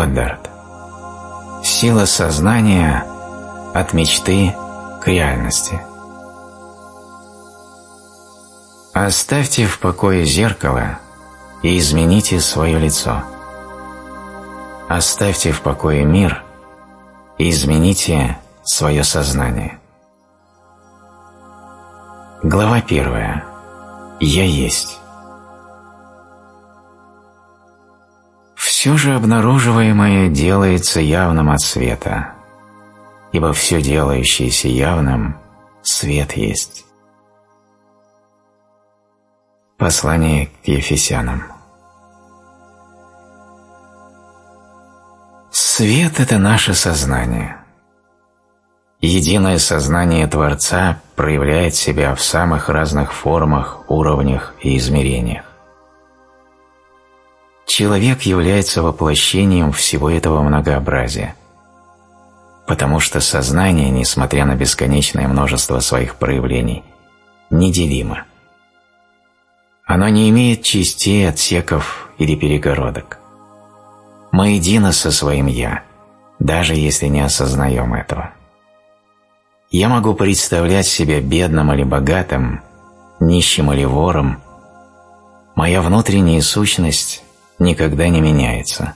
Годдард. Сила сознания от мечты к реальности. Оставьте в покое зеркало и измените свое лицо. Оставьте в покое мир и измените свое сознание. Глава первая. Я есть. Все же обнаруживаемое делается явным от света, ибо все делающееся явным – свет есть. Послание к Ефесянам Свет – это наше сознание. Единое сознание Творца проявляет себя в самых разных формах, уровнях и измерениях. Человек является воплощением всего этого многообразия, потому что сознание, несмотря на бесконечное множество своих проявлений, неделимо. Оно не имеет частей, отсеков или перегородок. Мы едины со своим «я», даже если не осознаем этого. Я могу представлять себя бедным или богатым, нищим или вором. Моя внутренняя сущность никогда не меняется.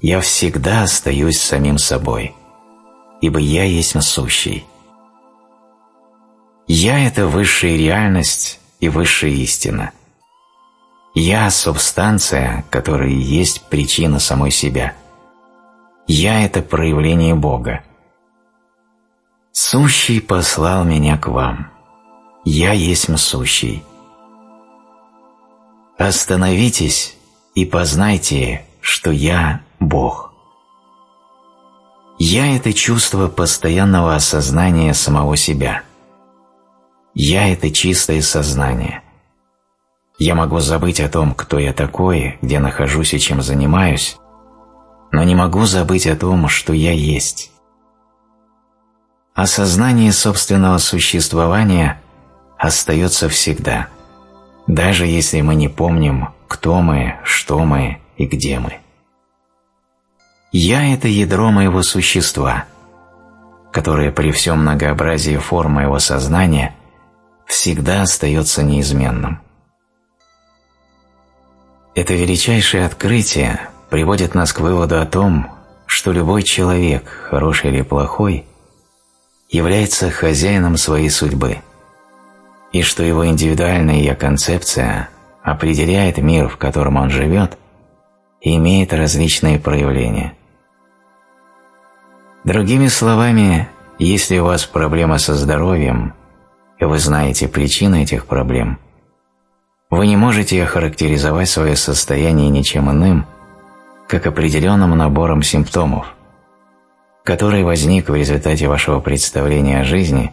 Я всегда остаюсь самим собой, ибо я есть насущий. Я – это высшая реальность и высшая истина. Я – субстанция, которая есть причина самой себя. Я – это проявление Бога. Сущий послал меня к вам. Я есть сущий. Остановитесь и познайте, что я – Бог. Я – это чувство постоянного осознания самого себя. Я – это чистое сознание. Я могу забыть о том, кто я такой, где нахожусь и чем занимаюсь, но не могу забыть о том, что я есть. Осознание собственного существования остается всегда, даже если мы не помним, кто мы, что мы и где мы. «Я» – это ядро моего существа, которое при всем многообразии форм моего сознания всегда остается неизменным. Это величайшее открытие приводит нас к выводу о том, что любой человек, хороший или плохой, является хозяином своей судьбы, и что его индивидуальная «я-концепция» определяет мир, в котором он живет, и имеет различные проявления. Другими словами, если у вас проблема со здоровьем, и вы знаете причины этих проблем, вы не можете охарактеризовать свое состояние ничем иным, как определенным набором симптомов, который возник в результате вашего представления о жизни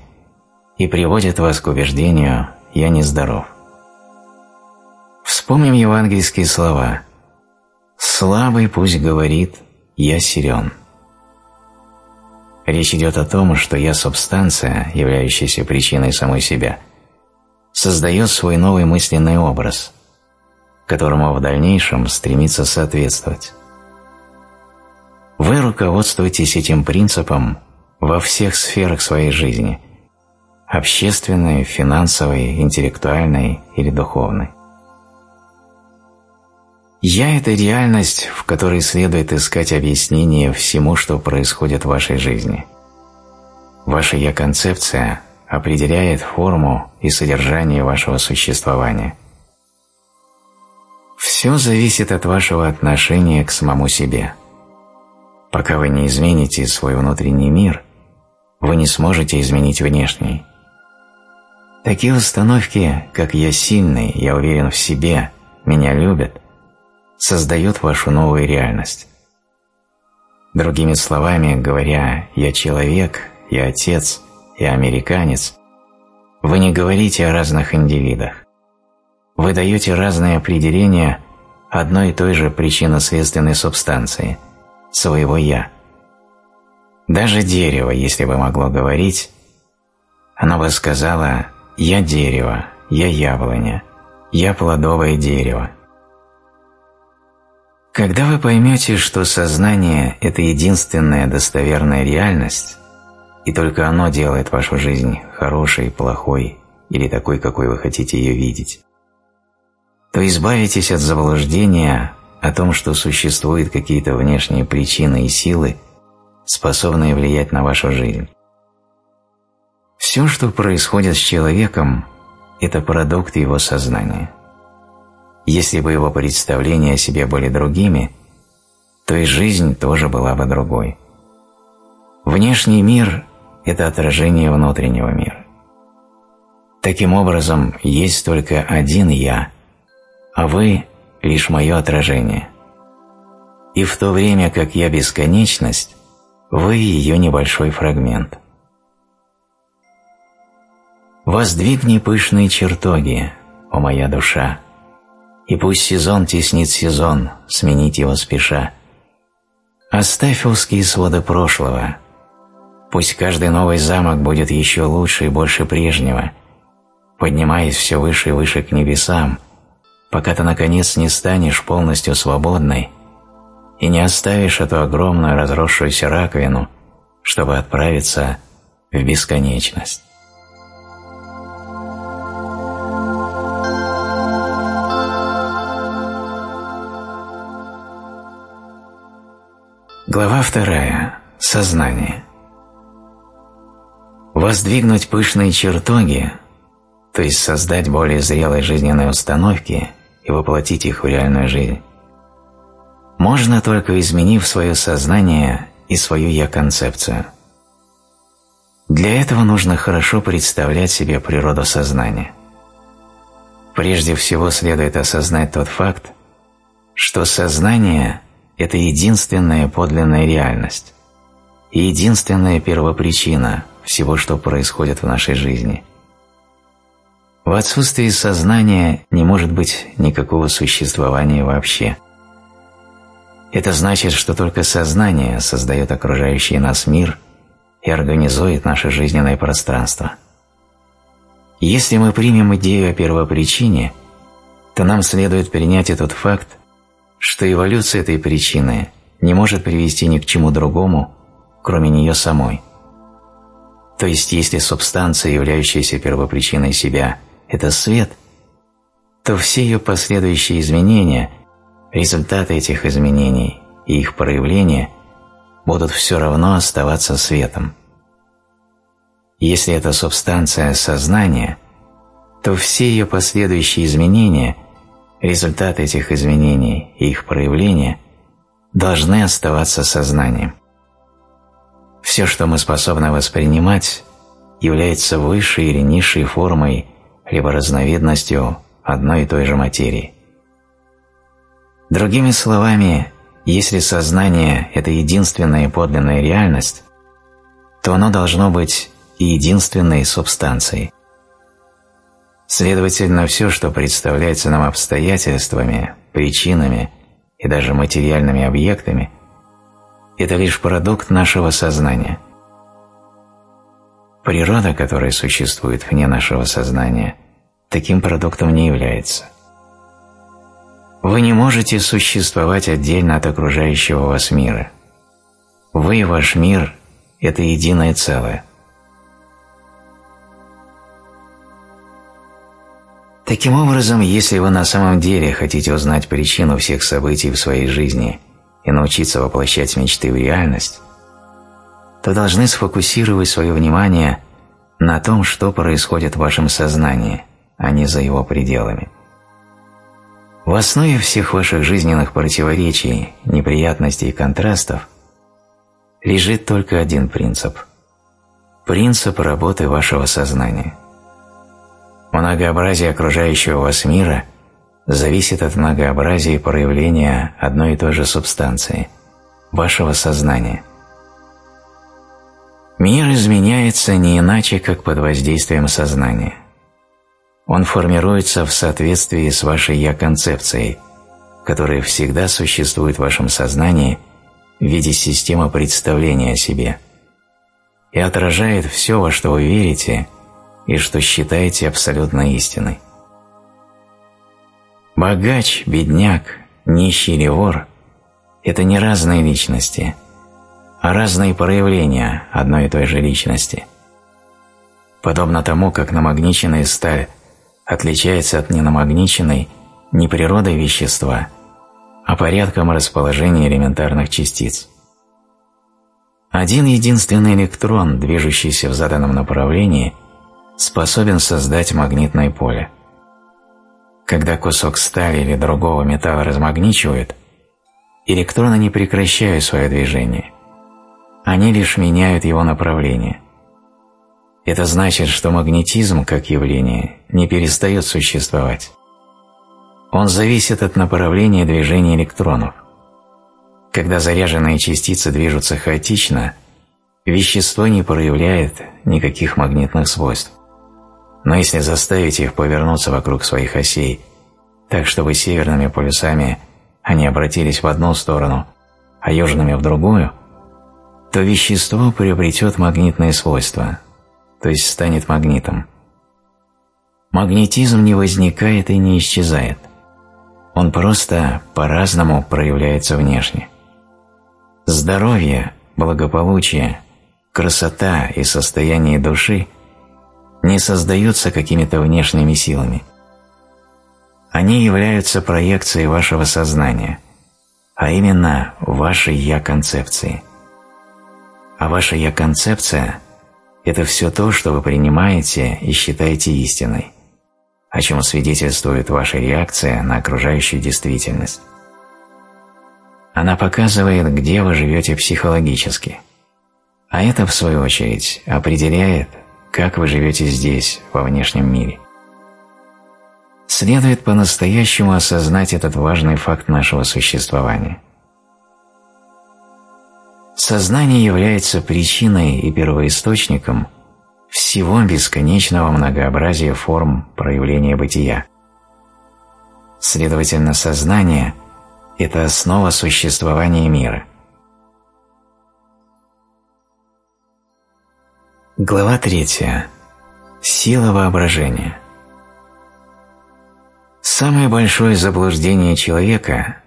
и приводит вас к убеждению «я нездоров». Вспомним евангельские слова «Слабый пусть говорит, я силен». Речь идет о том, что я субстанция, являющаяся причиной самой себя, создает свой новый мысленный образ, которому в дальнейшем стремится соответствовать. Вы руководствуетесь этим принципом во всех сферах своей жизни – общественной, финансовой, интеллектуальной или духовной. «Я» – это реальность, в которой следует искать объяснение всему, что происходит в вашей жизни. Ваша «я-концепция» определяет форму и содержание вашего существования. Все зависит от вашего отношения к самому себе. Пока вы не измените свой внутренний мир, вы не сможете изменить внешний. Такие установки, как «я сильный», «я уверен в себе», «меня любят» – создает вашу новую реальность. Другими словами говоря, «я человек», «я отец», «я американец», вы не говорите о разных индивидах. Вы даете разные определения одной и той же причинно-следственной субстанции – своего «я». Даже дерево, если бы могло говорить, оно бы сказала «я дерево», «я яблоня», «я плодовое дерево», Когда вы поймете, что сознание – это единственная достоверная реальность, и только оно делает вашу жизнь хорошей, плохой или такой, какой вы хотите ее видеть, то избавитесь от заблуждения о том, что существуют какие-то внешние причины и силы, способные влиять на вашу жизнь. Все, что происходит с человеком, это продукт его сознания. Если бы его представления о себе были другими, то и жизнь тоже была бы другой. Внешний мир – это отражение внутреннего мира. Таким образом, есть только один «я», а вы – лишь мое отражение. И в то время как я бесконечность, вы – ее небольшой фрагмент. Воздвигни пышные чертоги, о моя душа, и пусть сезон теснит сезон, сменить его спеша. Оставь узкие своды прошлого, пусть каждый новый замок будет еще лучше и больше прежнего, поднимаясь все выше и выше к небесам – пока ты наконец не станешь полностью свободной и не оставишь эту огромную разросшуюся раковину, чтобы отправиться в бесконечность. Глава вторая. Сознание. Воздвигнуть пышные чертоги, то есть создать более зрелые жизненные установки, и воплотить их в реальную жизнь. Можно только изменив свое сознание и свою «я-концепцию». Для этого нужно хорошо представлять себе природу сознания. Прежде всего следует осознать тот факт, что сознание – это единственная подлинная реальность и единственная первопричина всего, что происходит в нашей жизни – в отсутствии сознания не может быть никакого существования вообще. Это значит, что только сознание создает окружающий нас мир и организует наше жизненное пространство. Если мы примем идею о первопричине, то нам следует принять этот факт, что эволюция этой причины не может привести ни к чему другому, кроме нее самой. То есть, если субстанция, являющаяся первопричиной себя – это свет, то все ее последующие изменения, результаты этих изменений и их проявления будут все равно оставаться светом. Если это субстанция сознания, то все ее последующие изменения, результаты этих изменений и их проявления должны оставаться сознанием. Все, что мы способны воспринимать, является высшей или низшей формой либо разновидностью одной и той же материи. Другими словами, если сознание – это единственная подлинная реальность, то оно должно быть и единственной субстанцией. Следовательно, все, что представляется нам обстоятельствами, причинами и даже материальными объектами, это лишь продукт нашего сознания – Природа, которая существует вне нашего сознания, таким продуктом не является. Вы не можете существовать отдельно от окружающего вас мира. Вы и ваш мир – это единое целое. Таким образом, если вы на самом деле хотите узнать причину всех событий в своей жизни и научиться воплощать мечты в реальность, то должны сфокусировать свое внимание на том, что происходит в вашем сознании, а не за его пределами. В основе всех ваших жизненных противоречий, неприятностей и контрастов лежит только один принцип – принцип работы вашего сознания. Многообразие окружающего вас мира зависит от многообразия проявления одной и той же субстанции – вашего сознания – Мир изменяется не иначе, как под воздействием сознания. Он формируется в соответствии с вашей «я-концепцией», которая всегда существует в вашем сознании в виде системы представления о себе и отражает все, во что вы верите и что считаете абсолютно истиной. Богач, бедняк, нищий или вор – это не разные личности, а разные проявления одной и той же личности. Подобно тому, как намагниченная сталь отличается от ненамагниченной не природой вещества, а порядком расположения элементарных частиц. Один единственный электрон, движущийся в заданном направлении, способен создать магнитное поле. Когда кусок стали или другого металла размагничивают, электроны не прекращают свое движение. Они лишь меняют его направление. Это значит, что магнетизм, как явление, не перестает существовать. Он зависит от направления движения электронов. Когда заряженные частицы движутся хаотично, вещество не проявляет никаких магнитных свойств. Но если заставить их повернуться вокруг своих осей, так чтобы северными полюсами они обратились в одну сторону, а южными в другую, то вещество приобретет магнитные свойства, то есть станет магнитом. Магнетизм не возникает и не исчезает. Он просто по-разному проявляется внешне. Здоровье, благополучие, красота и состояние души не создаются какими-то внешними силами. Они являются проекцией вашего сознания, а именно вашей «я-концепции». А ваша «я-концепция» – это все то, что вы принимаете и считаете истиной, о чем свидетельствует ваша реакция на окружающую действительность. Она показывает, где вы живете психологически, а это, в свою очередь, определяет, как вы живете здесь, во внешнем мире. Следует по-настоящему осознать этот важный факт нашего существования – Сознание является причиной и первоисточником всего бесконечного многообразия форм проявления бытия. Следовательно, сознание – это основа существования мира. Глава 3. Сила воображения. Самое большое заблуждение человека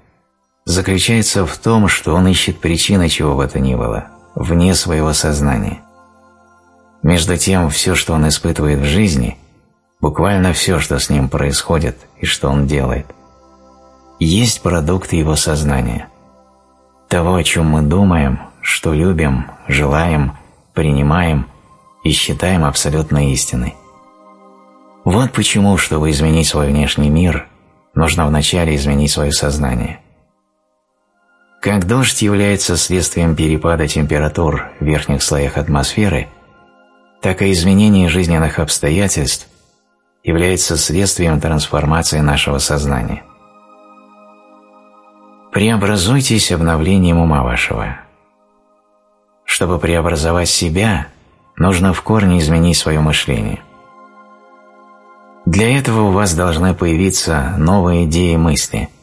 заключается в том, что он ищет причины чего бы то ни было, вне своего сознания. Между тем, все, что он испытывает в жизни, буквально все, что с ним происходит и что он делает, есть продукт его сознания. Того, о чем мы думаем, что любим, желаем, принимаем и считаем абсолютно истиной. Вот почему, чтобы изменить свой внешний мир, нужно вначале изменить свое сознание – как дождь является следствием перепада температур в верхних слоях атмосферы, так и изменение жизненных обстоятельств является следствием трансформации нашего сознания. Преобразуйтесь обновлением ума вашего. Чтобы преобразовать себя, нужно в корне изменить свое мышление. Для этого у вас должны появиться новые идеи мысли –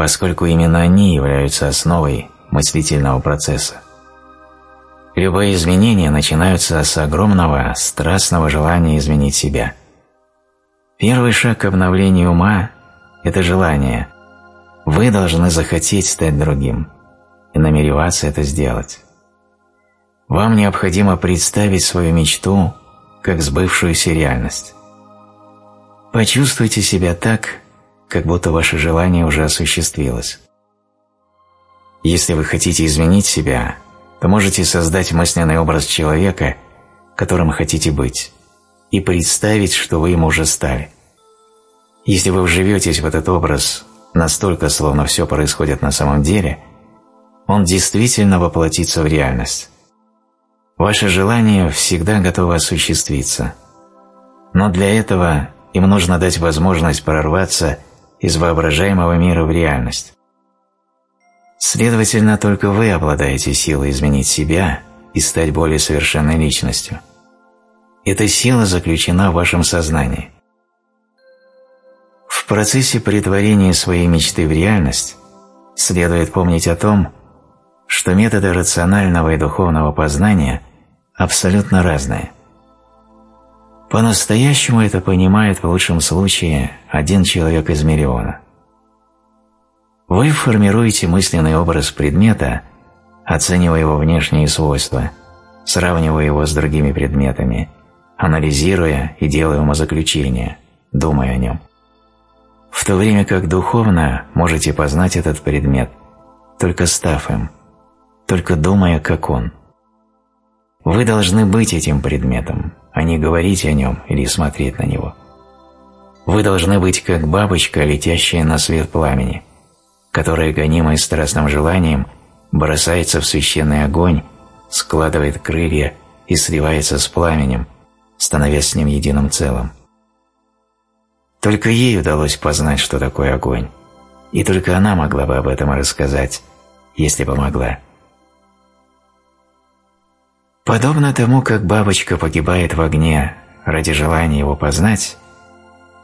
поскольку именно они являются основой мыслительного процесса. Любые изменения начинаются с огромного, страстного желания изменить себя. Первый шаг к обновлению ума – это желание. Вы должны захотеть стать другим и намереваться это сделать. Вам необходимо представить свою мечту как сбывшуюся реальность. Почувствуйте себя так, как будто ваше желание уже осуществилось. Если вы хотите изменить себя, то можете создать мысленный образ человека, которым хотите быть, и представить, что вы им уже стали. Если вы вживетесь в этот образ настолько, словно все происходит на самом деле, он действительно воплотится в реальность. Ваше желание всегда готово осуществиться, но для этого им нужно дать возможность прорваться из воображаемого мира в реальность. Следовательно, только вы обладаете силой изменить себя и стать более совершенной личностью. Эта сила заключена в вашем сознании. В процессе притворения своей мечты в реальность следует помнить о том, что методы рационального и духовного познания абсолютно разные – по-настоящему это понимает в лучшем случае один человек из миллиона. Вы формируете мысленный образ предмета, оценивая его внешние свойства, сравнивая его с другими предметами, анализируя и делая умозаключения, думая о нем. В то время как духовно можете познать этот предмет, только став им, только думая, как он. Вы должны быть этим предметом, а не говорить о нем или смотреть на него. Вы должны быть как бабочка, летящая на свет пламени, которая, гонимая страстным желанием, бросается в священный огонь, складывает крылья и сливается с пламенем, становясь с ним единым целым. Только ей удалось познать, что такое огонь, и только она могла бы об этом рассказать, если бы могла. Подобно тому, как бабочка погибает в огне ради желания его познать,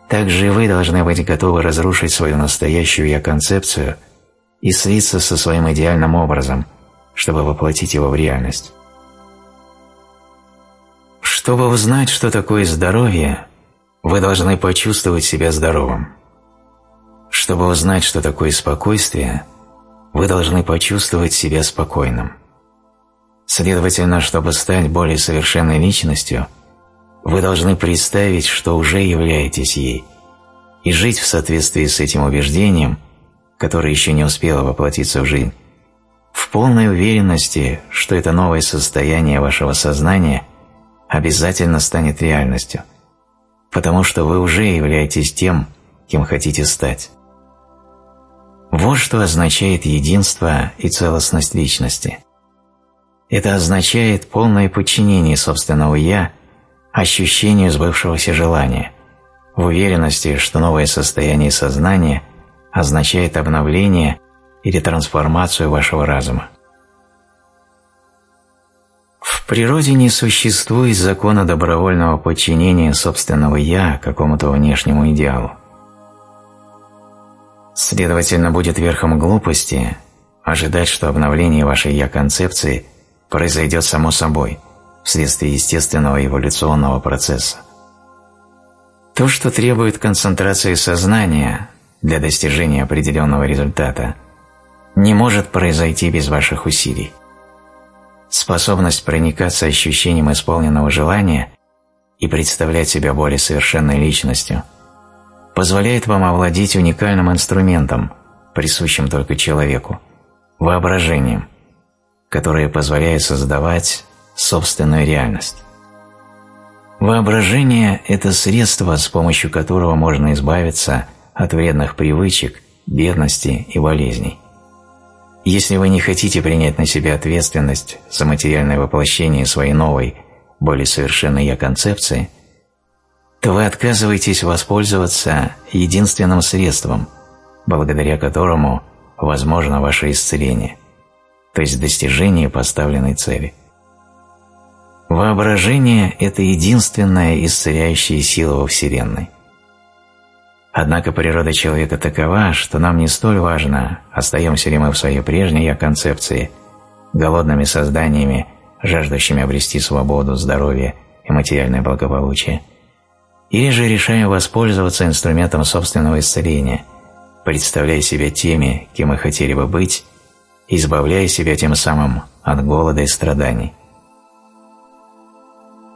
так же и вы должны быть готовы разрушить свою настоящую «я-концепцию» и слиться со своим идеальным образом, чтобы воплотить его в реальность. Чтобы узнать, что такое здоровье, вы должны почувствовать себя здоровым. Чтобы узнать, что такое спокойствие, вы должны почувствовать себя спокойным. Следовательно, чтобы стать более совершенной личностью, вы должны представить, что уже являетесь ей, и жить в соответствии с этим убеждением, которое еще не успело воплотиться в жизнь, в полной уверенности, что это новое состояние вашего сознания обязательно станет реальностью – потому что вы уже являетесь тем, кем хотите стать. Вот что означает единство и целостность личности. Это означает полное подчинение собственного «я» ощущению сбывшегося желания, в уверенности, что новое состояние сознания означает обновление или трансформацию вашего разума. В природе не существует закона добровольного подчинения собственного «я» какому-то внешнему идеалу. Следовательно, будет верхом глупости ожидать, что обновление вашей «я-концепции» произойдет само собой, вследствие естественного эволюционного процесса. То, что требует концентрации сознания для достижения определенного результата, не может произойти без ваших усилий. Способность проникаться ощущением исполненного желания и представлять себя более совершенной личностью позволяет вам овладеть уникальным инструментом, присущим только человеку – воображением, которое позволяет создавать собственную реальность. Воображение – это средство, с помощью которого можно избавиться от вредных привычек, бедности и болезней. Если вы не хотите принять на себя ответственность за материальное воплощение своей новой, более совершенной «я-концепции», то вы отказываетесь воспользоваться единственным средством, благодаря которому возможно ваше исцеление, то есть достижение поставленной цели. Воображение – это единственная исцеляющая сила во Вселенной. Однако природа человека такова, что нам не столь важно, остаемся ли мы в своей прежней «я-концепции», голодными созданиями, жаждущими обрести свободу, здоровье и материальное благополучие, или же решаем воспользоваться инструментом собственного исцеления, представляя себя теми, кем мы хотели бы быть, избавляя себя тем самым от голода и страданий.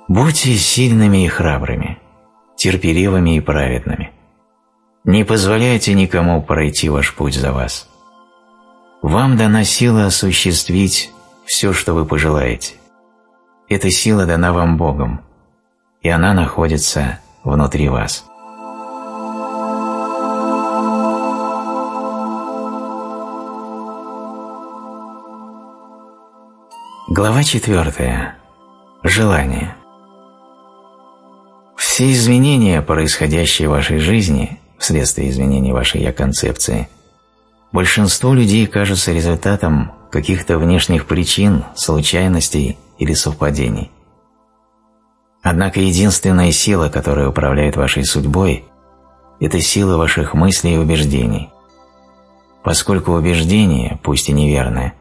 Будьте сильными и храбрыми, терпеливыми и праведными – не позволяйте никому пройти ваш путь за вас. Вам дана сила осуществить все, что вы пожелаете. Эта сила дана вам Богом, и она находится внутри вас. Глава 4. Желание. Все изменения, происходящие в вашей жизни, вследствие изменения вашей «я-концепции», большинству людей кажутся результатом каких-то внешних причин, случайностей или совпадений. Однако единственная сила, которая управляет вашей судьбой, это сила ваших мыслей и убеждений. Поскольку убеждение, пусть и неверное,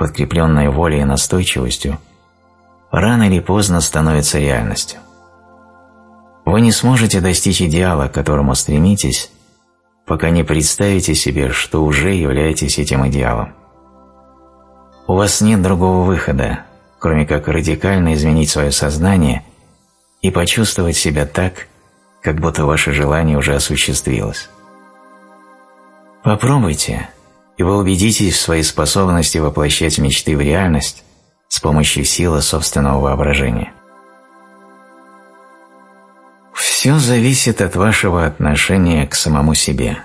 подкрепленное волей и настойчивостью, рано или поздно становится реальностью. Вы не сможете достичь идеала, к которому стремитесь, пока не представите себе, что уже являетесь этим идеалом. У вас нет другого выхода, кроме как радикально изменить свое сознание и почувствовать себя так, как будто ваше желание уже осуществилось. Попробуйте, и вы убедитесь в своей способности воплощать мечты в реальность с помощью силы собственного воображения. Все зависит от вашего отношения к самому себе.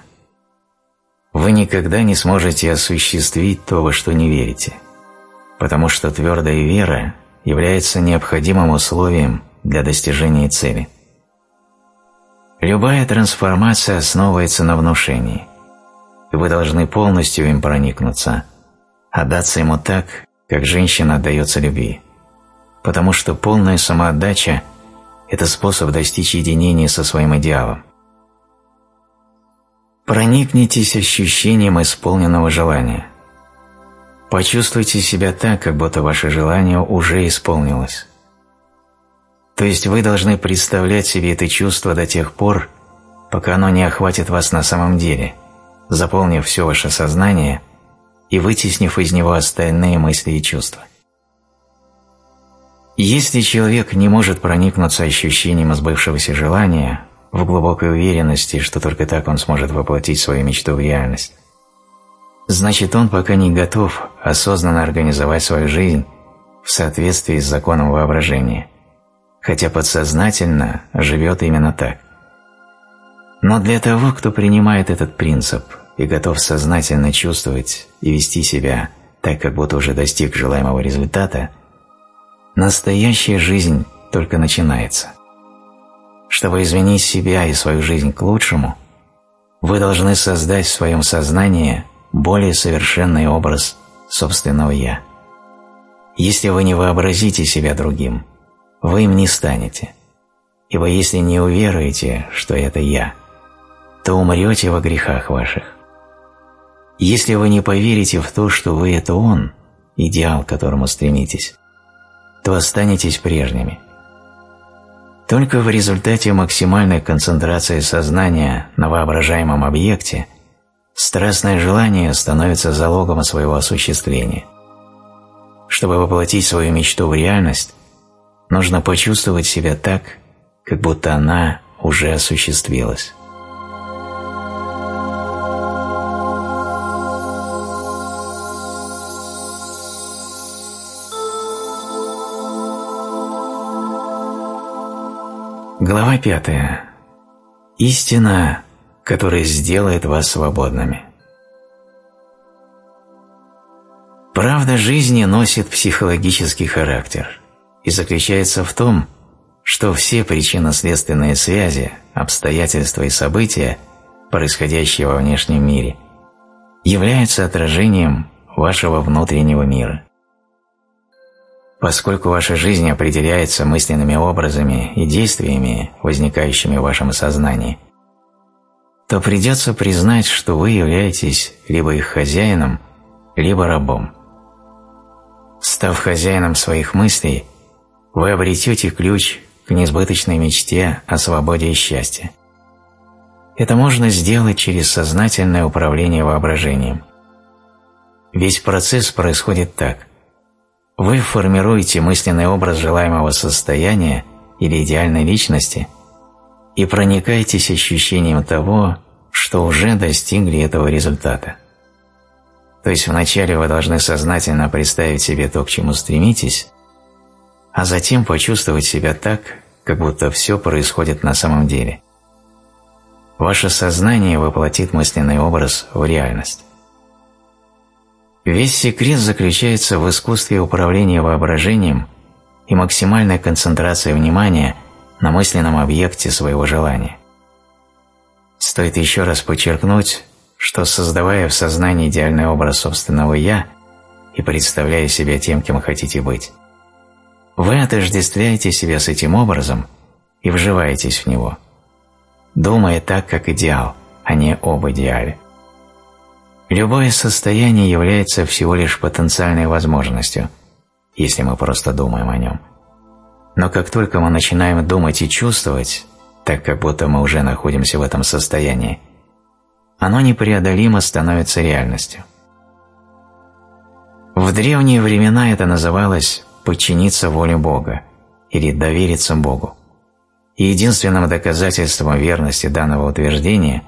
Вы никогда не сможете осуществить то, во что не верите, потому что твердая вера является необходимым условием для достижения цели. Любая трансформация основывается на внушении, вы должны полностью им проникнуться, отдаться ему так, как женщина отдается любви, потому что полная самоотдача – это способ достичь единения со своим идеалом. Проникнитесь ощущением исполненного желания. Почувствуйте себя так, как будто ваше желание уже исполнилось. То есть вы должны представлять себе это чувство до тех пор, пока оно не охватит вас на самом деле, заполнив все ваше сознание и вытеснив из него остальные мысли и чувства. Если человек не может проникнуться ощущением сбывшегося желания в глубокой уверенности, что только так он сможет воплотить свою мечту в реальность, значит он пока не готов осознанно организовать свою жизнь в соответствии с законом воображения – хотя подсознательно живет именно так. Но для того, кто принимает этот принцип и готов сознательно чувствовать и вести себя так, как будто уже достиг желаемого результата, настоящая жизнь только начинается. Чтобы изменить себя и свою жизнь к лучшему, вы должны создать в своем сознании более совершенный образ собственного «я». Если вы не вообразите себя другим – вы им не станете. Ибо если не уверуете, что это «я», то умрете во грехах ваших. Если вы не поверите в то, что вы – это Он, идеал, к которому стремитесь, то останетесь прежними. Только в результате максимальной концентрации сознания на воображаемом объекте страстное желание становится залогом своего осуществления. Чтобы воплотить свою мечту в реальность, Нужно почувствовать себя так, как будто она уже осуществилась. Глава пятая. Истина, которая сделает вас свободными. Правда жизни носит психологический характер – и заключается в том, что все причинно-следственные связи, обстоятельства и события, происходящие во внешнем мире, являются отражением вашего внутреннего мира. Поскольку ваша жизнь определяется мысленными образами и действиями, возникающими в вашем сознании, то придется признать, что вы являетесь либо их хозяином, либо рабом. Став хозяином своих мыслей, вы обретете ключ к несбыточной мечте о свободе и счастье. Это можно сделать через сознательное управление воображением. Весь процесс происходит так. Вы формируете мысленный образ желаемого состояния или идеальной личности и проникаетесь ощущением того, что уже достигли этого результата. То есть вначале вы должны сознательно представить себе то, к чему стремитесь, а затем почувствовать себя так, как будто все происходит на самом деле. Ваше сознание воплотит мысленный образ в реальность. Весь секрет заключается в искусстве управления воображением и максимальной концентрации внимания на мысленном объекте своего желания. Стоит еще раз подчеркнуть, что создавая в сознании идеальный образ собственного «я» и представляя себя тем, кем хотите быть, вы отождествляете себя с этим образом и вживаетесь в него, думая так, как идеал, а не об идеале. Любое состояние является всего лишь потенциальной возможностью, если мы просто думаем о нем. Но как только мы начинаем думать и чувствовать, так как будто мы уже находимся в этом состоянии, оно непреодолимо становится реальностью. В древние времена это называлось «подчиниться воле Бога» или «довериться Богу». И единственным доказательством верности данного утверждения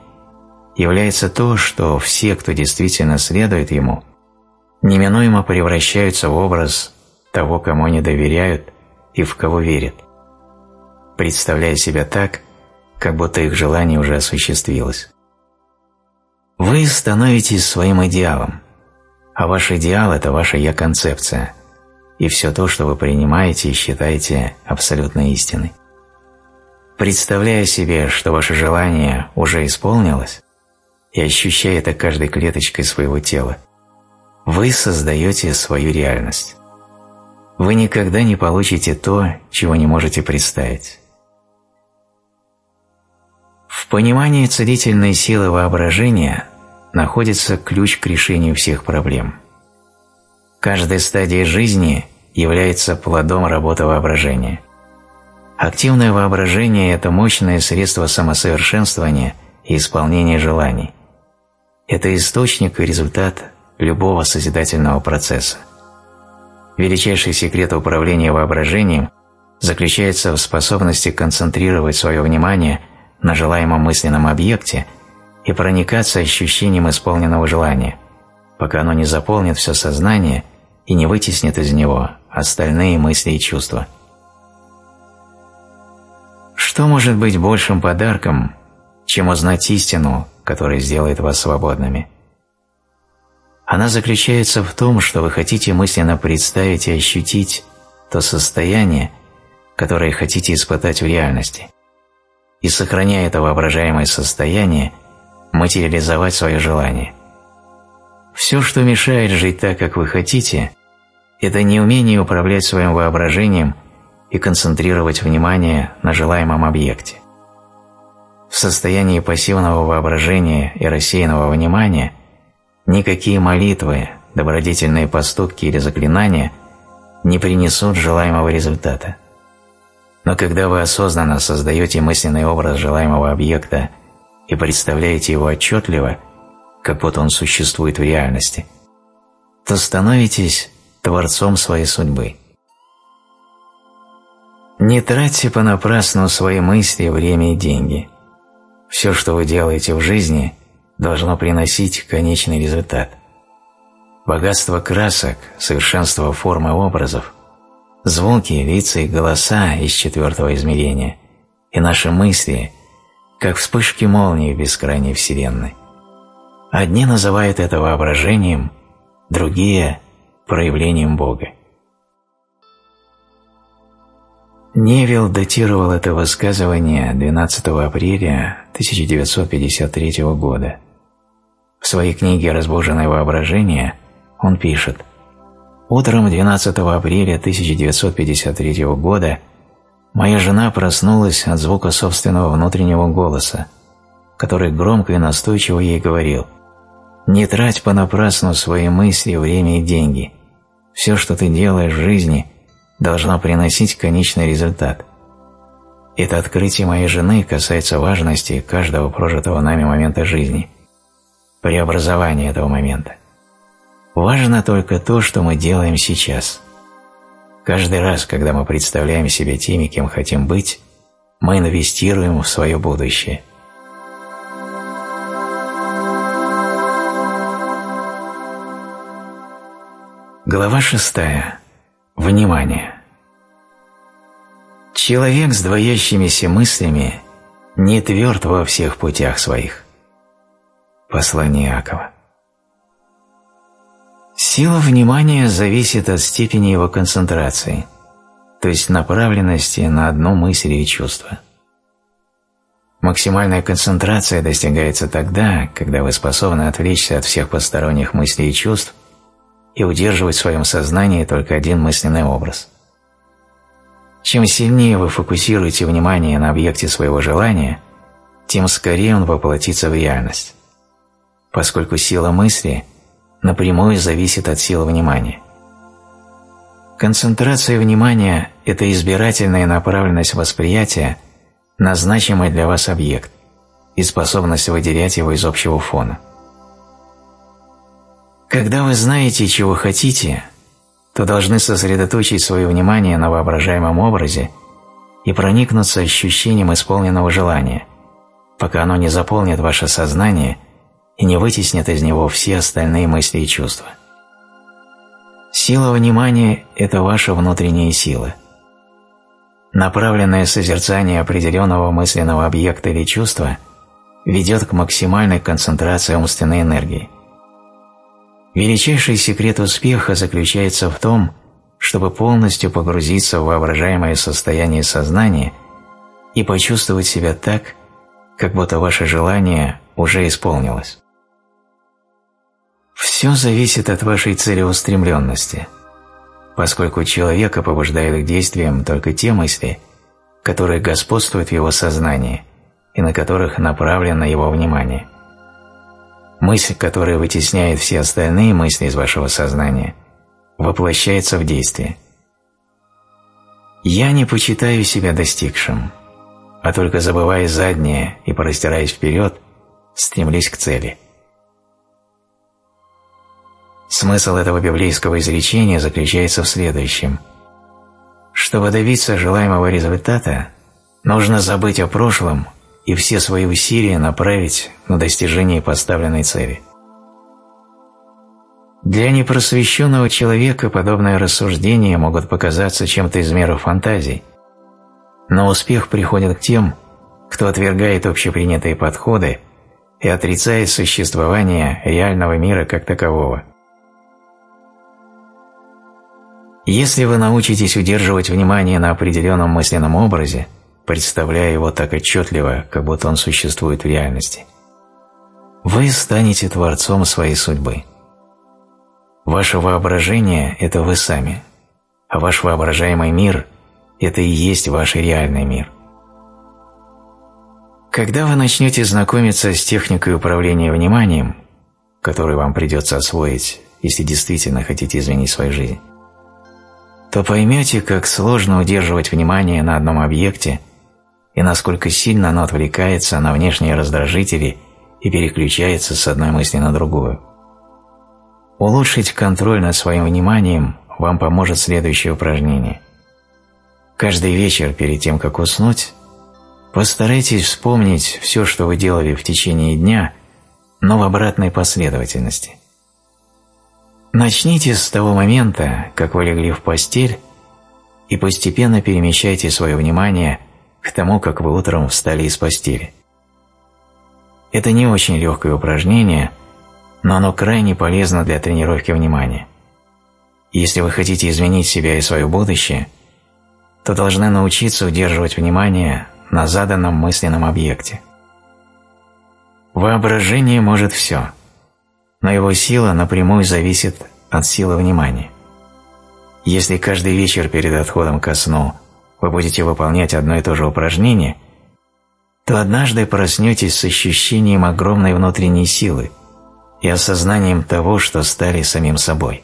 является то, что все, кто действительно следует ему, неминуемо превращаются в образ того, кому они доверяют и в кого верят, представляя себя так, как будто их желание уже осуществилось. Вы становитесь своим идеалом, а ваш идеал – это ваша «я-концепция», и все то, что вы принимаете и считаете абсолютной истиной. Представляя себе, что ваше желание уже исполнилось, и ощущая это каждой клеточкой своего тела, вы создаете свою реальность. Вы никогда не получите то, чего не можете представить. В понимании целительной силы воображения находится ключ к решению всех проблем. Каждая стадия жизни является плодом работы воображения. Активное воображение – это мощное средство самосовершенствования и исполнения желаний. Это источник и результат любого созидательного процесса. Величайший секрет управления воображением заключается в способности концентрировать свое внимание на желаемом мысленном объекте и проникаться ощущением исполненного желания, пока оно не заполнит все сознание и не вытеснит из него остальные мысли и чувства. Что может быть большим подарком, чем узнать истину, которая сделает вас свободными? Она заключается в том, что вы хотите мысленно представить и ощутить то состояние, которое хотите испытать в реальности, и, сохраняя это воображаемое состояние, материализовать свое желание. Все, что мешает жить так, как вы хотите, это неумение управлять своим воображением и концентрировать внимание на желаемом объекте. В состоянии пассивного воображения и рассеянного внимания Никакие молитвы, добродетельные поступки или заклинания не принесут желаемого результата. Но когда вы осознанно создаете мысленный образ желаемого объекта и представляете его отчетливо, как будто он существует в реальности, то становитесь творцом своей судьбы. Не тратьте понапрасну свои мысли, время и деньги. Все, что вы делаете в жизни – должно приносить конечный результат. Богатство красок, совершенство формы образов, звуки, лица и голоса из четвертого измерения и наши мысли, как вспышки молнии в бескрайней Вселенной. Одни называют это воображением, другие – проявлением Бога. Невилл датировал это высказывание 12 апреля 1953 года. В своей книге «Разбуженное воображение» он пишет «Утром 12 апреля 1953 года моя жена проснулась от звука собственного внутреннего голоса, который громко и настойчиво ей говорил «Не трать понапрасну свои мысли, время и деньги. Все, что ты делаешь в жизни, должно приносить конечный результат». Это открытие моей жены касается важности каждого прожитого нами момента жизни – преобразования этого момента. Важно только то, что мы делаем сейчас. Каждый раз, когда мы представляем себя теми, кем хотим быть, мы инвестируем в свое будущее. Глава шестая. Внимание. Человек с двоящимися мыслями не тверд во всех путях своих. Послание Иакова. Сила внимания зависит от степени его концентрации, то есть направленности на одну мысль или чувство. Максимальная концентрация достигается тогда, когда вы способны отвлечься от всех посторонних мыслей и чувств и удерживать в своем сознании только один мысленный образ. Чем сильнее вы фокусируете внимание на объекте своего желания, тем скорее он воплотится в реальность поскольку сила мысли напрямую зависит от силы внимания. Концентрация внимания – это избирательная направленность восприятия на значимый для вас объект и способность выделять его из общего фона. Когда вы знаете, чего хотите, то должны сосредоточить свое внимание на воображаемом образе и проникнуться ощущением исполненного желания, пока оно не заполнит ваше сознание и не вытеснит из него все остальные мысли и чувства. Сила внимания – это ваша внутренняя сила. Направленное созерцание определенного мысленного объекта или чувства ведет к максимальной концентрации умственной энергии. Величайший секрет успеха заключается в том, чтобы полностью погрузиться в воображаемое состояние сознания и почувствовать себя так, как будто ваше желание уже исполнилось. Все зависит от вашей целеустремленности, поскольку человека побуждают к действиям только те мысли, которые господствуют в его сознании и на которых направлено его внимание. Мысль, которая вытесняет все остальные мысли из вашего сознания, воплощается в действие. Я не почитаю себя достигшим, а только забывая заднее и простираясь вперед, стремлюсь к цели – Смысл этого библейского изречения заключается в следующем. Чтобы добиться желаемого результата, нужно забыть о прошлом и все свои усилия направить на достижение поставленной цели. Для непросвещенного человека подобные рассуждения могут показаться чем-то из мира фантазий, но успех приходит к тем, кто отвергает общепринятые подходы и отрицает существование реального мира как такового – Если вы научитесь удерживать внимание на определенном мысленном образе, представляя его так отчетливо, как будто он существует в реальности, вы станете творцом своей судьбы. Ваше воображение – это вы сами, а ваш воображаемый мир – это и есть ваш реальный мир. Когда вы начнете знакомиться с техникой управления вниманием, которую вам придется освоить, если действительно хотите изменить свою жизнь, то поймете, как сложно удерживать внимание на одном объекте и насколько сильно оно отвлекается на внешние раздражители и переключается с одной мысли на другую. Улучшить контроль над своим вниманием вам поможет следующее упражнение. Каждый вечер перед тем, как уснуть, постарайтесь вспомнить все, что вы делали в течение дня, но в обратной последовательности – Начните с того момента, как вы легли в постель, и постепенно перемещайте свое внимание к тому, как вы утром встали из постели. Это не очень легкое упражнение, но оно крайне полезно для тренировки внимания. Если вы хотите изменить себя и свое будущее, то должны научиться удерживать внимание на заданном мысленном объекте. Воображение может все – но его сила напрямую зависит от силы внимания. Если каждый вечер перед отходом ко сну вы будете выполнять одно и то же упражнение, то однажды проснетесь с ощущением огромной внутренней силы и осознанием того, что стали самим собой.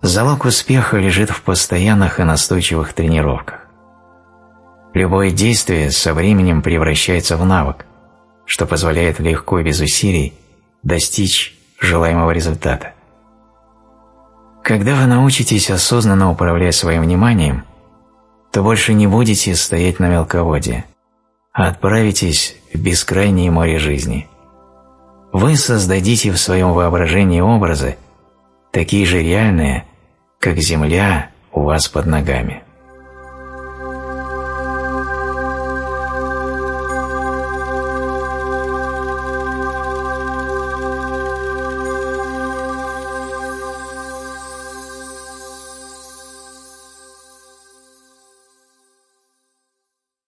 Залог успеха лежит в постоянных и настойчивых тренировках. Любое действие со временем превращается в навык, что позволяет легко и без усилий достичь желаемого результата. Когда вы научитесь осознанно управлять своим вниманием, то больше не будете стоять на мелководье, а отправитесь в бескрайнее море жизни. Вы создадите в своем воображении образы, такие же реальные, как земля у вас под ногами.